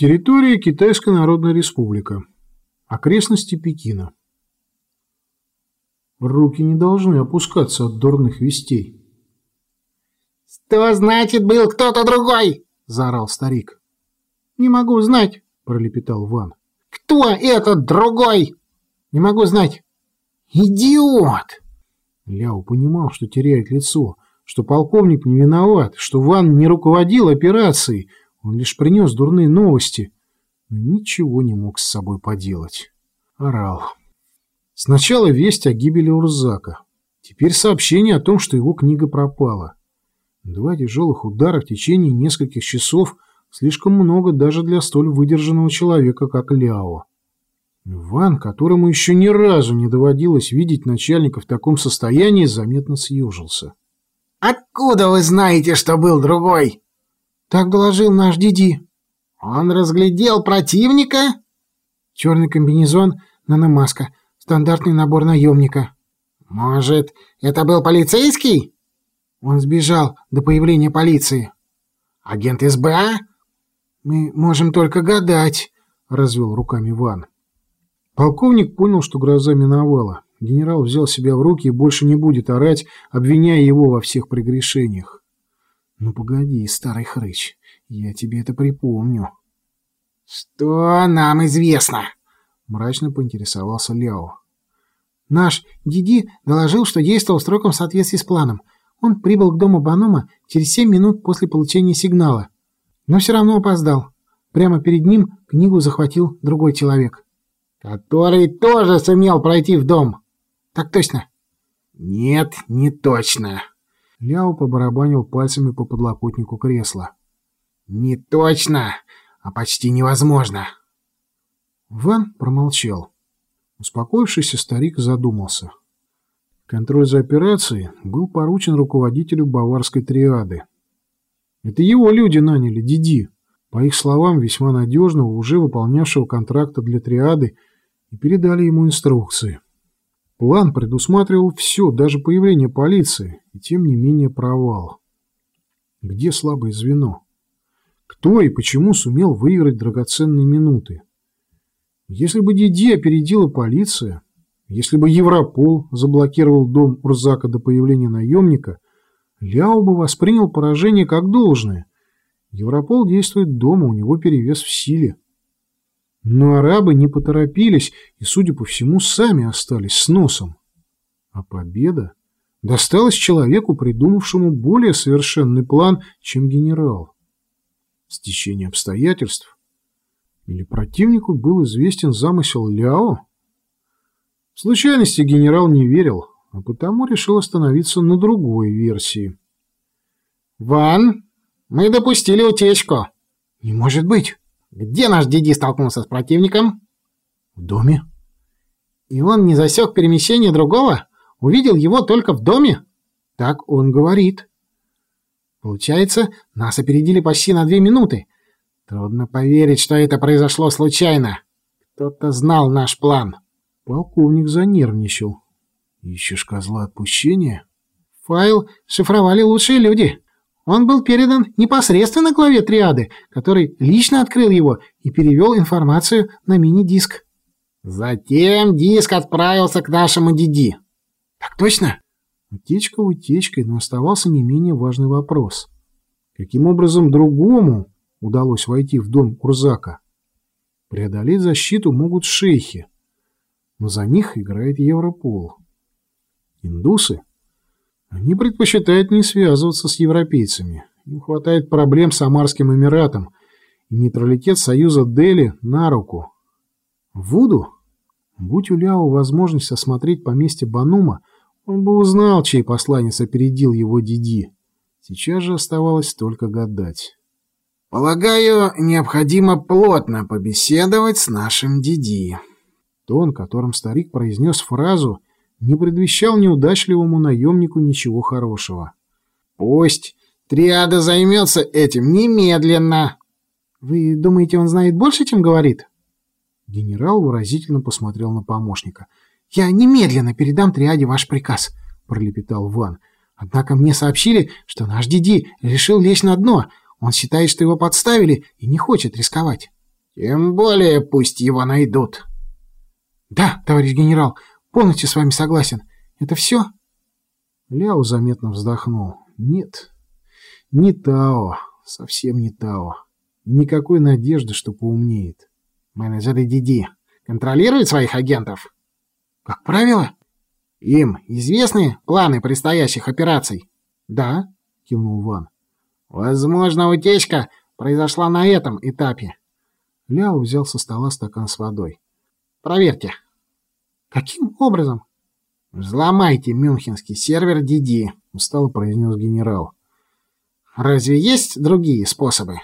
Территория Китайская Народная Республика. Окрестности Пекина. Руки не должны опускаться от дурных вестей. «Что значит был кто-то другой?» – заорал старик. «Не могу знать», – пролепетал Ван. «Кто этот другой?» «Не могу знать». «Идиот!» Ляо понимал, что теряет лицо, что полковник не виноват, что Ван не руководил операцией, он лишь принес дурные новости, но ничего не мог с собой поделать. Орал. Сначала весть о гибели Урзака. Теперь сообщение о том, что его книга пропала. Два тяжелых удара в течение нескольких часов слишком много даже для столь выдержанного человека, как Ляо. Ван, которому еще ни разу не доводилось видеть начальника в таком состоянии, заметно съежился. «Откуда вы знаете, что был другой?» Так доложил наш Диди. Он разглядел противника? Черный комбинезон, наномаска, стандартный набор наемника. Может, это был полицейский? Он сбежал до появления полиции. Агент СБА? Мы можем только гадать, развел руками Ван. Полковник понял, что гроза миновала. Генерал взял себя в руки и больше не будет орать, обвиняя его во всех прегрешениях. «Ну погоди, старый хрыч, я тебе это припомню». «Что нам известно?» — мрачно поинтересовался Ляо. «Наш Диди доложил, что действовал строком в соответствии с планом. Он прибыл к дому Банома через семь минут после получения сигнала. Но все равно опоздал. Прямо перед ним книгу захватил другой человек». «Который тоже сумел пройти в дом?» «Так точно». «Нет, не точно». Ляо побарабанил пальцами по подлокотнику кресла. «Не точно, а почти невозможно!» Ван промолчал. Успокоившийся старик задумался. Контроль за операцией был поручен руководителю баварской триады. Это его люди наняли Диди, по их словам, весьма надежного, уже выполнявшего контракта для триады, и передали ему инструкции. План предусматривал все, даже появление полиции, и тем не менее провал. Где слабое звено? Кто и почему сумел выиграть драгоценные минуты? Если бы Диди опередила полиция, если бы Европол заблокировал дом Урзака до появления наемника, Ляо бы воспринял поражение как должное. Европол действует дома, у него перевес в силе. Но арабы не поторопились и, судя по всему, сами остались с носом. А победа досталась человеку, придумавшему более совершенный план, чем генерал. Стечение обстоятельств? Или противнику был известен замысел Ляо? В случайности генерал не верил, а потому решил остановиться на другой версии. «Ван, мы допустили утечку!» «Не может быть!» Где наш Диди столкнулся с противником? В доме. И он не засек перемещение другого? Увидел его только в доме? Так он говорит. Получается, нас опередили почти на две минуты. Трудно поверить, что это произошло случайно. Кто-то знал наш план. Полковник занервничал. Ищешь козла отпущения? Файл шифровали лучшие люди. Он был передан непосредственно главе триады, который лично открыл его и перевел информацию на мини-диск. Затем диск отправился к нашему Диди. Так точно? Утечка утечкой, но оставался не менее важный вопрос. Каким образом другому удалось войти в дом Урзака? Преодолеть защиту могут шейхи, но за них играет Европол. Индусы они предпочитают не связываться с европейцами. Им хватает проблем с Амарским Эмиратом, и нейтралитет Союза Дели на руку. Вуду? Будь у Ляо возможность осмотреть поместье Банума, он бы узнал, чей посланец опередил его Диди. Сейчас же оставалось только гадать. «Полагаю, необходимо плотно побеседовать с нашим Диди». Тон, которым старик произнес фразу, не предвещал неудачливому наемнику ничего хорошего. «Пусть Триада займется этим немедленно!» «Вы думаете, он знает больше, чем говорит?» Генерал выразительно посмотрел на помощника. «Я немедленно передам Триаде ваш приказ», — пролепетал Ван. «Однако мне сообщили, что наш Диди решил лечь на дно. Он считает, что его подставили и не хочет рисковать». Тем более пусть его найдут. Да, товарищ генерал, полностью с вами согласен. Это все? Ляо заметно вздохнул. Нет, не Тао, совсем не Тао. Никакой надежды, что поумнеет. Менеджеры Диди контролируют своих агентов? Как правило. Им известны планы предстоящих операций? Да, кивнул Ван. Возможно, утечка произошла на этом этапе. Ляо взял со стола стакан с водой. Проверьте. Каким образом? Взломайте мюнхенский сервер Диди, устало произнес генерал. Разве есть другие способы?